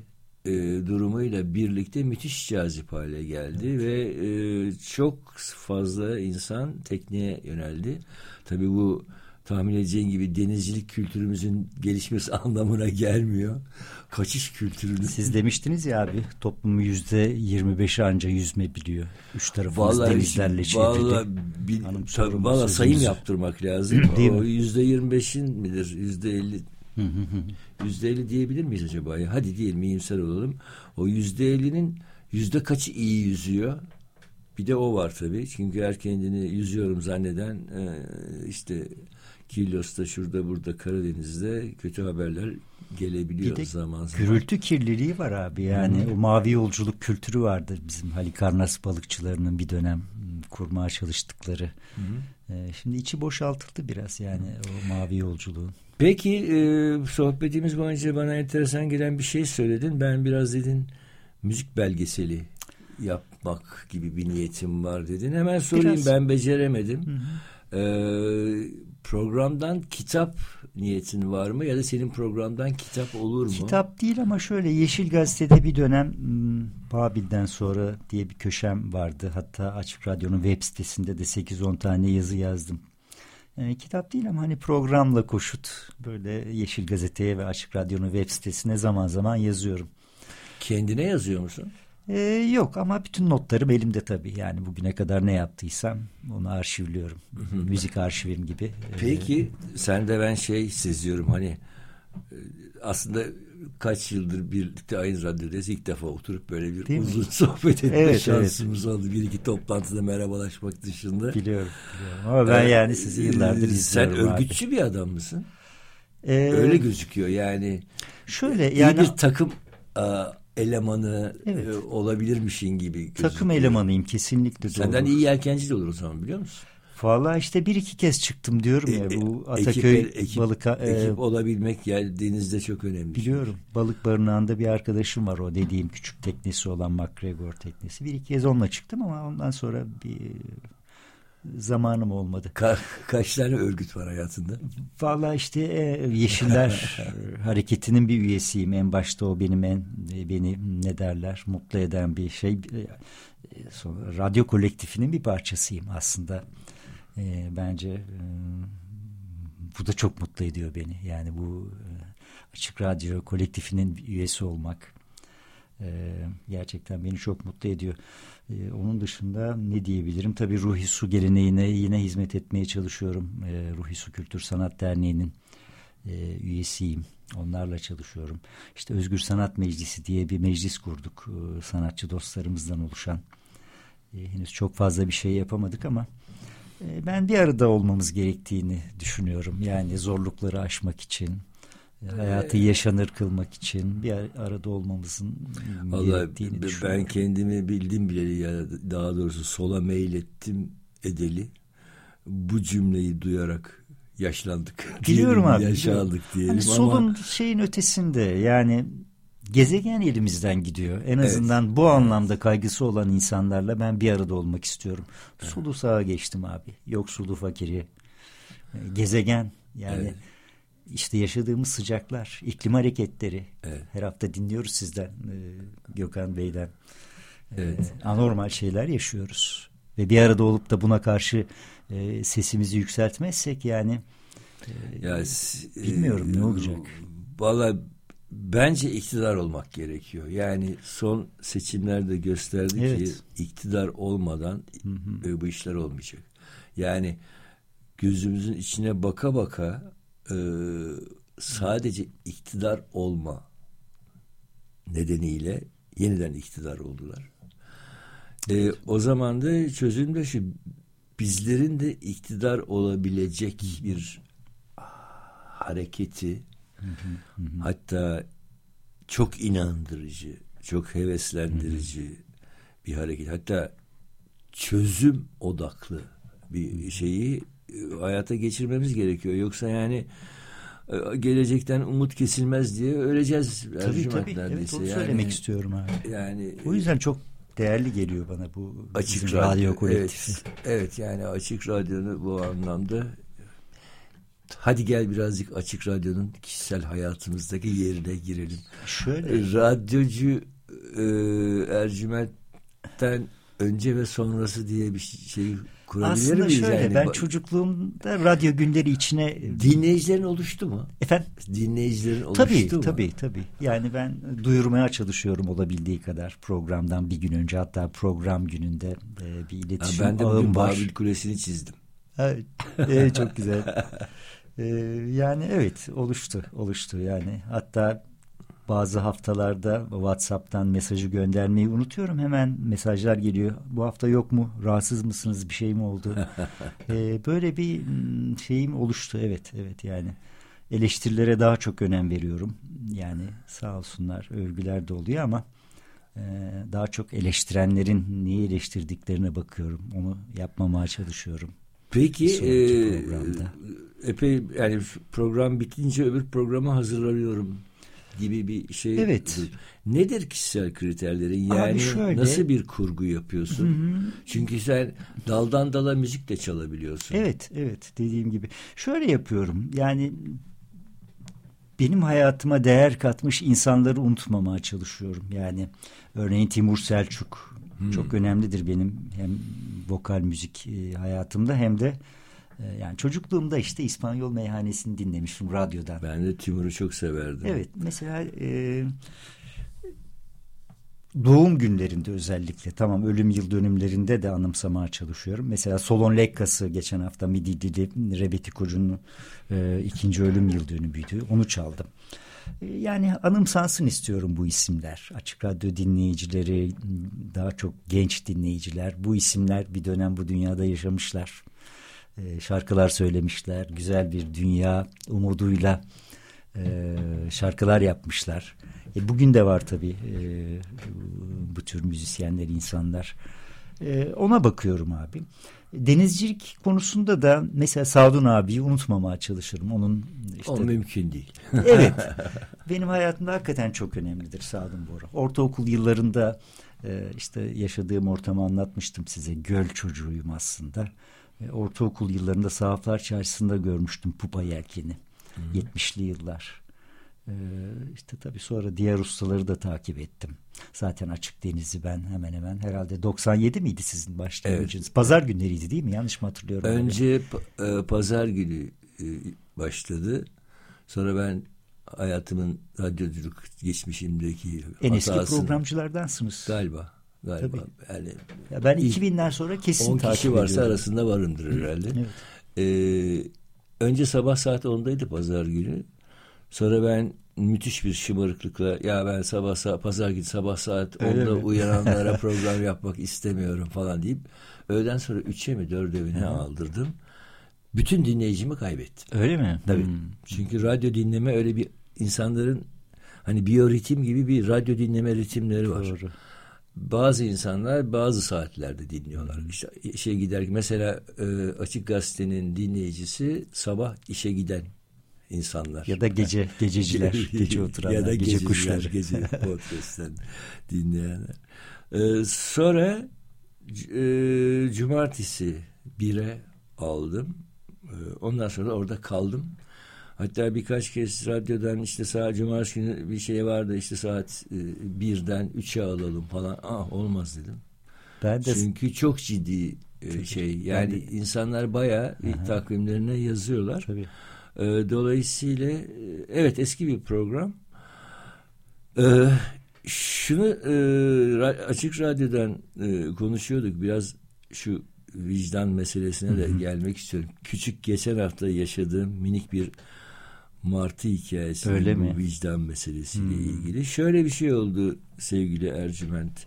e, durumuyla birlikte müthiş cazip hale geldi ve e, çok fazla insan tekneye yöneldi. Tabii bu tahmin edeceğin gibi denizcilik kültürümüzün gelişmesi anlamına gelmiyor. Kaçış kültürünün Siz demiştiniz ya abi toplumun yüzde 25'i anca yüzme biliyor. Üç tarafımız Vallahi denizlerle çevrili. bir- Hanım tabii sorumlu vallahi sözümüz. sayım yaptırmak lazım. Yüzde yirmi beşin midir? Yüzde elli yüzde elli diyebilir miyiz acaba? Ya hadi diyelim iyimser olalım. O yüzde ellinin yüzde kaçı iyi yüzüyor? Bir de o var tabii. Çünkü her kendini yüzüyorum zanneden e, işte Kilyos'ta şurada burada Karadeniz'de kötü haberler gelebiliyor zaman zaman. Gürültü kirliliği var abi yani o mavi yolculuk kültürü vardır bizim Halikarnas balıkçılarının bir dönem hmm, kurmaya çalıştıkları. Ee, şimdi içi boşaltıldı biraz yani o mavi yolculuğun. Peki e, sohbetimiz boyunca bana enteresan gelen bir şey söyledin. Ben biraz dedin müzik belgeseli yapmak gibi bir niyetim var dedin. Hemen sorayım Biraz. ben beceremedim. E, programdan kitap niyetin var mı ya da senin programdan kitap olur mu? Kitap değil ama şöyle Yeşil Gazete'de bir dönem hmm, Babil'den sonra diye bir köşem vardı. Hatta Açık Radyo'nun web sitesinde de 8-10 tane yazı yazdım. Ee, kitap değil ama hani programla koşut böyle Yeşil Gazete'ye ve Açık Radyo'nun web sitesine zaman zaman yazıyorum. Kendine yazıyor musun? Ee, yok ama bütün notlarım elimde tabii. Yani bugüne kadar ne yaptıysam onu arşivliyorum. Müzik arşivim gibi. Ee, Peki sen de ben şey seziyorum hani e, aslında kaç yıldır birlikte aynı radyodayız ilk defa oturup böyle bir Değil mi? uzun sohbet etme Evet, şansımız oldu. Bir iki toplantıda merhabalaşmak dışında. Biliyorum, biliyorum. Ama ben Ee, yani sizi yıllardır e, Sen izliyorum abi. örgütçü bir adam mısın? Ee, Öyle gözüküyor yani. Şöyle Yani bir takım e, elemanı Evet. e, olabilirmişin gibi gözüküyor. takım elemanıyım kesinlikle Senden doğru. iyi yelkenci de olur o zaman biliyor musun? Valla işte bir iki kez çıktım diyorum ya E, bu e, Ataköy ekip, ekip, balık e, ekip olabilmek yani denizde çok önemli. biliyorum. Balık barınağında bir arkadaşım var o dediğim küçük teknesi olan MacGregor teknesi. Bir iki kez onunla çıktım ama ondan sonra bir zamanım olmadı. Ka- kaç tane örgüt var hayatında? Valla işte e, Yeşiller hareketinin bir üyesiyim. En başta o benim en e, beni ne derler mutlu eden bir şey. E, sonra radyo kolektifinin bir parçasıyım aslında. E, bence e, bu da çok mutlu ediyor beni. Yani bu e, açık radyo kolektifinin üyesi olmak e, gerçekten beni çok mutlu ediyor. E, onun dışında ne diyebilirim? Tabii Ruhi Su geleneğine yine hizmet etmeye çalışıyorum. E, Ruhi Su Kültür Sanat Derneği'nin e, üyesiyim. Onlarla çalışıyorum. İşte Özgür Sanat Meclisi diye bir meclis kurduk. E, sanatçı dostlarımızdan oluşan. E, henüz çok fazla bir şey yapamadık ama e, ben bir arada olmamız gerektiğini düşünüyorum. Yani zorlukları aşmak için, hayatı yaşanır kılmak için bir ar- arada olmamızın Vallahi ben kendimi bildim bileli ya daha doğrusu sola meylettim edeli. Bu cümleyi duyarak yaşlandık. Biliyorum abi. Yaş biliyorum. aldık diyelim Hani ama solun şeyin ötesinde yani gezegen elimizden gidiyor. En azından bu anlamda kaygısı olan insanlarla ben bir arada olmak istiyorum. Sulu sağa geçtim abi. Yoksulu fakiri. e, gezegen yani Evet. İşte yaşadığımız sıcaklar, iklim hareketleri. Evet. Her hafta dinliyoruz sizden e, Gökhan Bey'den. E, Evet. anormal şeyler yaşıyoruz. Ve bir arada olup da buna karşı e, sesimizi yükseltmezsek yani Ya, s- Bilmiyorum ne e, olacak. Valla bence iktidar olmak gerekiyor. Yani son seçimlerde gösterdi ki Evet. iktidar olmadan e, bu işler olmayacak. Yani gözümüzün içine baka baka e, sadece iktidar olma nedeniyle yeniden iktidar oldular. E, o zaman da çözüm de şu bizlerin de iktidar olabilecek bir hareketi hatta çok inandırıcı, çok heveslendirici bir hareket. Hatta çözüm odaklı bir şeyi hayata geçirmemiz gerekiyor. Yoksa yani e, gelecekten umut kesilmez diye öleceğiz. tabii tabii evet, neredeyse. onu Yani- söylemek istiyorum abi. Yani O yüzden çok değerli geliyor bana bu açık radyo, radyo kolektifi. Evet, evet yani açık radyonu bu anlamda hadi gel birazcık açık radyonun kişisel hayatımızdaki yerine girelim. Şöyle Radyocu e, Ercüment'ten önce ve sonrası diye bir şey kurabilir aslında miyiz? şöyle yani? ben çocukluğumda radyo günleri içine Dinleyicilerin oluştu mu? efendim Dinleyicilerin oluştu Tabii mu? tabii tabii. Yani ben duyurmaya çalışıyorum olabildiği kadar programdan bir gün önce hatta program gününde e, bir Ha, iletişim ben de bugün. Babil Kulesi'ni çizdim. Evet, e, çok güzel. E, yani evet oluştu oluştu yani hatta bazı haftalarda WhatsApp'tan mesajı göndermeyi unutuyorum hemen mesajlar geliyor. Bu hafta yok mu? Rahatsız mısınız? Bir şey mi oldu? E, böyle bir şeyim oluştu evet evet yani eleştirilere daha çok önem veriyorum. Yani sağ olsunlar övgüler de oluyor ama e, daha çok eleştirenlerin neyi eleştirdiklerine bakıyorum. Onu yapmamaya çalışıyorum. Peki e, epey yani program bitince öbür programa hazırlanıyorum gibi bir şey. Evet. Nedir kişisel kriterlerin? Yani şöyle- nasıl bir kurgu yapıyorsun? Çünkü sen daldan dala müzik de çalabiliyorsun. Evet, evet dediğim gibi. Şöyle yapıyorum. Yani benim hayatıma değer katmış insanları unutmamaya çalışıyorum. Yani örneğin Timur Selçuk çok önemlidir benim hem vokal müzik e, hayatımda hem de e, yani çocukluğumda işte İspanyol meyhanesini dinlemişim radyodan. Ben de Timur'u çok severdim. Evet mesela e, doğum günlerinde özellikle tamam ölüm yıl dönümlerinde de anımsamaya çalışıyorum. Mesela Solon Lekkası geçen hafta Midilli Rebeti Kocu'nun e, ikinci ölüm yıl dönümüydü. Onu çaldım. E, Yani anımsansın istiyorum bu isimler. Açık Radyo dinleyicileri, daha çok genç dinleyiciler. Bu isimler bir dönem bu dünyada yaşamışlar. E, şarkılar söylemişler. Güzel bir dünya umuduyla e, şarkılar yapmışlar. E, bugün de var tabii e, bu tür müzisyenler, insanlar. E, ona bakıyorum abi. Denizcilik konusunda da mesela Sadun abiyi unutmamaya çalışırım. Onun işte O mümkün değil. evet. Benim hayatımda hakikaten çok önemlidir Sadun Bora. Ortaokul yıllarında e, işte yaşadığım ortamı anlatmıştım size. Göl çocuğuyum aslında. E, ortaokul yıllarında Sahaflar Çarşısı'nda görmüştüm pupa yelkeni. 70'li yıllar. E, işte tabii sonra diğer ustaları da takip ettim. Zaten Açık Deniz'i ben hemen hemen herhalde 97 miydi sizin başlangıcınız? Pazar günleriydi değil mi? Yanlış mı hatırlıyorum? Önce e, pazar günü e, başladı. Sonra ben hayatımın radyoculuk geçmişimdeki en eski programcılardansınız. Galiba. Galiba. Tabii. Yani Ya ben İlk 2000'den sonra kesin 10 takip kişi varsa ediyorum. arasında varımdır herhalde. Evet. Ee, önce sabah saat 10'daydı pazar günü. Sonra ben müthiş bir şımarıklıkla ya ben sabah saat pazar günü sabah saat Öyle 10'da mi? uyananlara program yapmak istemiyorum falan deyip öğleden sonra 3'e mi 4'e mi ne aldırdım. Bütün dinleyicimi kaybettim. Öyle mi? Tabii. Hmm. Çünkü radyo dinleme öyle bir insanların hani biyoritim gibi bir radyo dinleme ritimleri var. Doğru. Bazı insanlar bazı saatlerde dinliyorlar. İşte işe giderken mesela e, Açık Gazete'nin dinleyicisi sabah işe giden insanlar. Ya da gece gececiler, gece oturanlar, ya da gece kuşları. Gece podcast'ten dinleyenler. E, sonra e, cumartesi bire aldım. Ee, ondan sonra orada kaldım. Hatta birkaç kez radyodan işte saat cumartesi günü bir şey vardı işte saat e, birden üçe alalım falan. Ah olmaz dedim. Ben de Çünkü çok ciddi e, şey yani de- insanlar bayağı bir takvimlerine yazıyorlar. tabii. Ee, dolayısıyla e, evet eski bir program. Ee, şunu e, açık radyodan e, konuşuyorduk biraz şu vicdan meselesine de gelmek istiyorum. Küçük geçen hafta yaşadığım minik bir martı hikayesi Öyle bu mi? vicdan meselesiyle ilgili. Şöyle bir şey oldu sevgili Ercüment.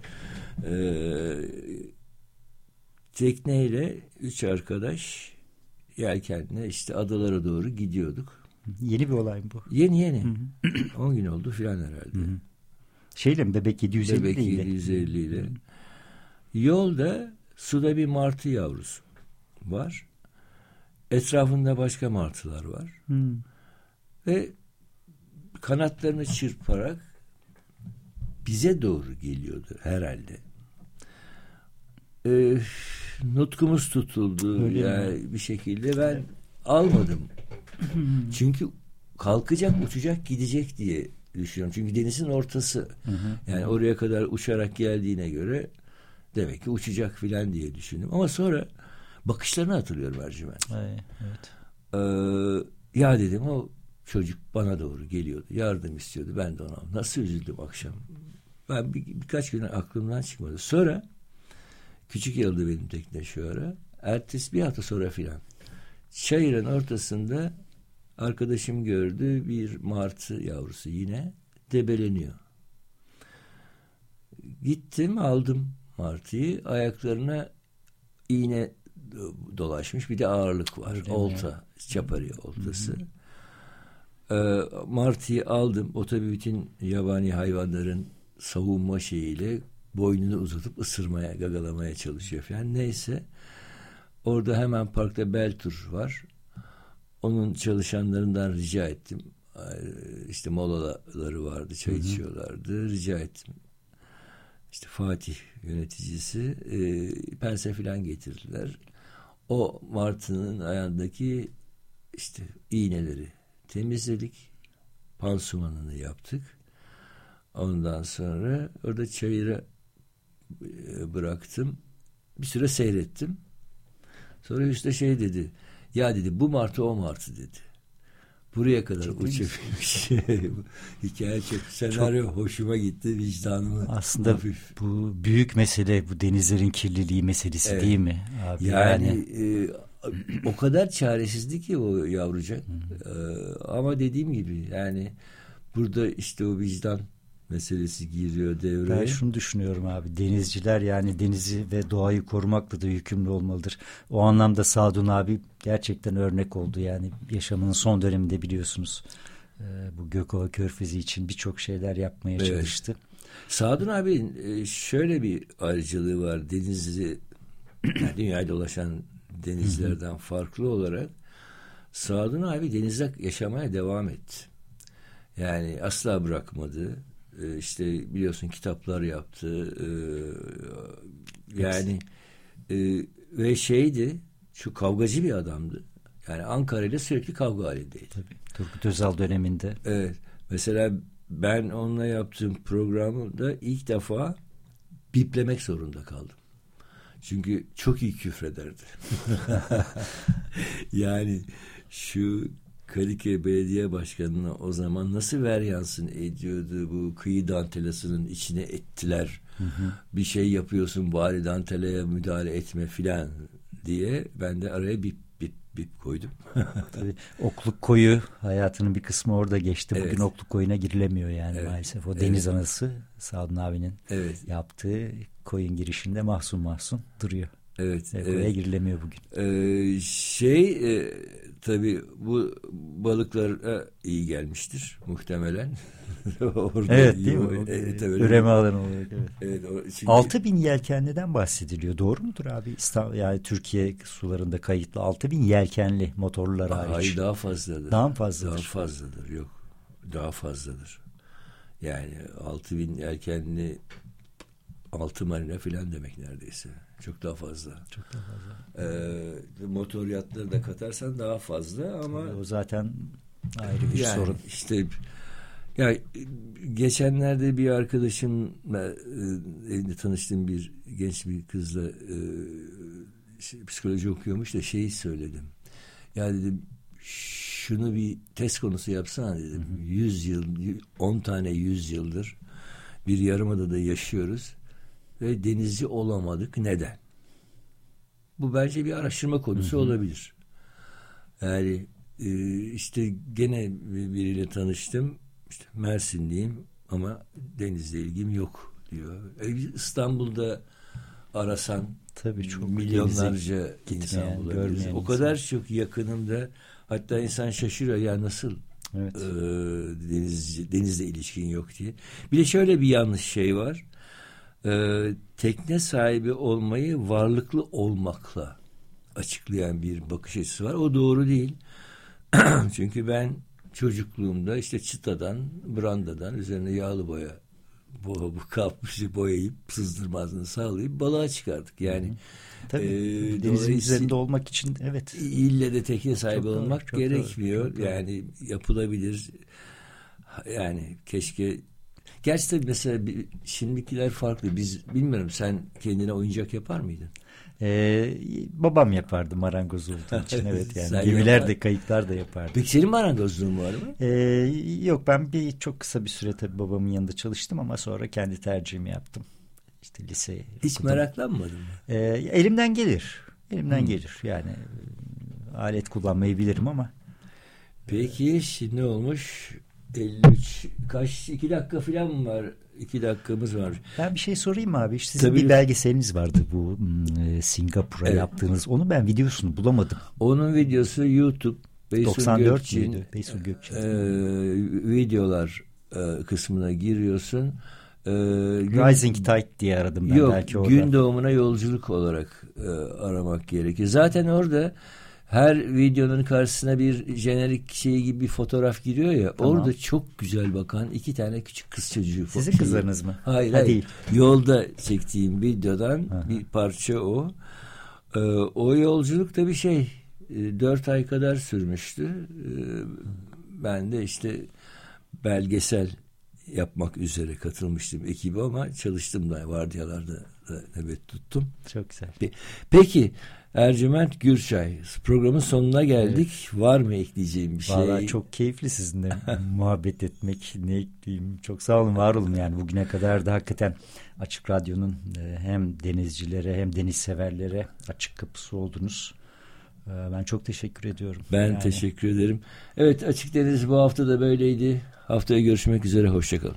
Ee, tekneyle üç arkadaş yelkenle işte adalara doğru gidiyorduk. Yeni bir olay mı bu? Yeni yeni. 10 gün oldu filan herhalde. Şeyle mi Bebek 750 Bebek değil. 750 ile. Yolda suda bir martı yavrusu var. Etrafında başka martılar var. Hmm. Ve kanatlarını çırparak bize doğru geliyordu herhalde. Ee, nutkumuz tutuldu Öyle yani bir şekilde ben almadım. Çünkü kalkacak, uçacak, gidecek diye düşünüyorum. Çünkü denizin ortası. Yani oraya kadar uçarak geldiğine göre demek ki uçacak filan diye düşündüm. Ama sonra bakışlarını hatırlıyorum Ercüment. Evet. Ee, ya dedim o çocuk bana doğru geliyordu. Yardım istiyordu. Ben de ona nasıl üzüldüm akşam. Ben bir, birkaç gün aklımdan çıkmadı. Sonra küçük yıldı benim tekne şu ara. Ertesi bir hafta sonra filan. Çayırın ortasında arkadaşım gördü bir martı yavrusu yine debeleniyor. Gittim aldım martıyı ayaklarına iğne dolaşmış bir de ağırlık var. Mi? Olta, çaparya oltası. Martıyı aldım. O tabii bütün yabani hayvanların savunma şeyiyle boynunu uzatıp ısırmaya, gagalamaya çalışıyor falan. Neyse. Orada hemen parkta Beltur var. Onun çalışanlarından rica ettim. İşte molaları vardı, çay içiyorlardı. Rica ettim. İşte Fatih yöneticisi e, pense filan getirdiler. O martının ayağındaki işte iğneleri temizledik. Pansumanını yaptık. Ondan sonra orada çayıra e, bıraktım. Bir süre seyrettim. Sonra Hüsnü şey dedi. Ya dedi bu martı o martı dedi. Buraya kadar uçabilmiş. Hikaye çok senaryo hoşuma gitti. Vicdanımı Aslında hafif. bu büyük mesele bu denizlerin kirliliği meselesi Evet. değil mi abi? Yani, e, o kadar çaresizdi ki o yavrucak. E, ama dediğim gibi yani burada işte o vicdan meselesi giriyor devreye. Ben şunu düşünüyorum abi denizciler yani denizi ve doğayı korumakla da yükümlü olmalıdır. O anlamda Sadun abi gerçekten örnek oldu yani yaşamının son döneminde biliyorsunuz e, bu Gökova Körfezi için birçok şeyler yapmaya Evet. çalıştı. Sadun abinin e, şöyle bir ayrıcalığı var. Denizi dünyayı dolaşan denizlerden farklı olarak Sadun abi denizde yaşamaya devam etti. Yani asla bırakmadı. E, işte biliyorsun kitaplar yaptı. E, yani e, ve şeydi şu kavgacı bir adamdı. Yani Ankara ile sürekli kavga halindeydi. Tabii. Turgut Özal döneminde. Evet. Mesela ben onunla yaptığım programı da ilk defa biplemek zorunda kaldım. Çünkü çok iyi küfrederdi. yani şu Kadıköy Belediye Başkanı'na o zaman nasıl veryansın ediyordu bu kıyı dantelasının içine ettiler. Bir şey yapıyorsun bari dantelaya müdahale etme filan diye ben de araya bip bip koydum. Tabii, Okluk koyu hayatının bir kısmı orada geçti. Bugün Evet. Okluk koyuna girilemiyor yani Evet. maalesef. O Evet. deniz anası Sadun abinin evet. yaptığı koyun girişinde mahzun mahzun duruyor. Evet. Ve evet. girilemiyor bugün. Ee, şey e, tabii bu balıklara iyi gelmiştir muhtemelen. Orada Evet iyi değil mi? Evet, öyle. Üreme alanı olarak evet. Evet, çünkü- 6000 yelkenliden bahsediliyor. Doğru mudur abi? İstanbul, yani Türkiye sularında kayıtlı 6000 yelkenli motorlular hariç. Hayır daha fazladır. Daha fazladır? Daha fazladır yok. Daha fazladır. Yani 6000 erkenli altı marina filan demek neredeyse. Çok daha fazla. Çok daha fazla. Ee, motor yatları da katarsan daha fazla ama O zaten ayrı bir yani sorun. işte ya geçenlerde bir arkadaşımla e, tanıştığım bir genç bir kızla e, şey, psikoloji okuyormuş da şeyi söyledim. Ya dedim şunu bir test konusu yapsana dedim. 100 yıl 10 tane 100 yıldır bir yarımadada yaşıyoruz ve denizci olamadık. Neden? Bu bence bir araştırma konusu olabilir. Yani e, işte gene biriyle tanıştım. İşte Mersinliyim ama denizle ilgim yok diyor. E, İstanbul'da arasan Tabii çok milyonlarca insan bulabiliriz. görmeyen O kadar çok yakınımda hatta insan şaşırıyor ya nasıl Evet. e, deniz, denizle ilişkin yok diye. Bir de şöyle bir yanlış şey var. E, tekne sahibi olmayı varlıklı olmakla açıklayan bir bakış açısı var. O doğru değil. Çünkü ben çocukluğumda işte çıtadan, brandadan üzerine yağlı boya bu, bu kapmışı boyayıp sızdırmazını sağlayıp balığa çıkardık. Yani Tabii. e, Denizin üzerinde olmak için evet. İlle de tekne sahibi Çok doğru, olmak çok doğru, gerekmiyor. çok doğru. yani yapılabilir. Yani keşke Gerçi tabii mesela şimdikiler farklı. Biz bilmiyorum sen kendine oyuncak yapar mıydın? Ee, babam yapardı marangoz olduğu için evet yani Sen gemiler yapar. de kayıklar da yapardı. Peki senin marangozluğun var mı? Ee, yok ben bir çok kısa bir süre tabii babamın yanında çalıştım ama sonra kendi tercihimi yaptım. İşte lise Hiç okudum. meraklanmadın mı? Ee, elimden gelir. Elimden Hmm. gelir yani e, alet kullanmayı bilirim ama Peki şimdi olmuş 53 kaç iki dakika falan var? İki dakikamız var. ben bir şey sorayım abi? İşte Sizin Tabii. bir belgeseliniz vardı bu hmm, e, Singapur'a Evet. yaptığınız. Onu ben videosunu bulamadım. Onun videosu YouTube Beysun 94 Gökçin, müydü? Beysun Gökçin. e, videolar e, kısmına giriyorsun. E, gün- Rising Tide diye aradım ben Yok, belki orada. gün doğumuna yolculuk olarak e, aramak gerekir. Zaten orada her videonun karşısına bir jenerik şey gibi bir fotoğraf giriyor ya. Tamam. Orada çok güzel bakan iki tane küçük kız çocuğu. Sizin kızlarınız mı? Hayır, Ha, hayır. değil. Yolda çektiğim videodan Aha. bir parça o. E, o yolculuk da bir şey e, dört ay kadar sürmüştü. E, ben de işte belgesel yapmak üzere katılmıştım ekibi ama çalıştım da vardiyalarda da nöbet tuttum. Çok güzel. Pe- Peki Ercüment Gürçay programın sonuna geldik. Var mı ekleyeceğim bir şey? Vallahi çok keyifli sizinle muhabbet etmek. Ne ekleyeyim? Çok sağ olun, var olun yani bugüne kadar da hakikaten Açık Radyo'nun e, hem denizcilere hem deniz severlere açık kapısı oldunuz. E, Ben çok teşekkür ediyorum. Ben Yani teşekkür ederim. Evet Açık Deniz bu hafta da böyleydi. Haftaya görüşmek üzere. Hoşçakalın.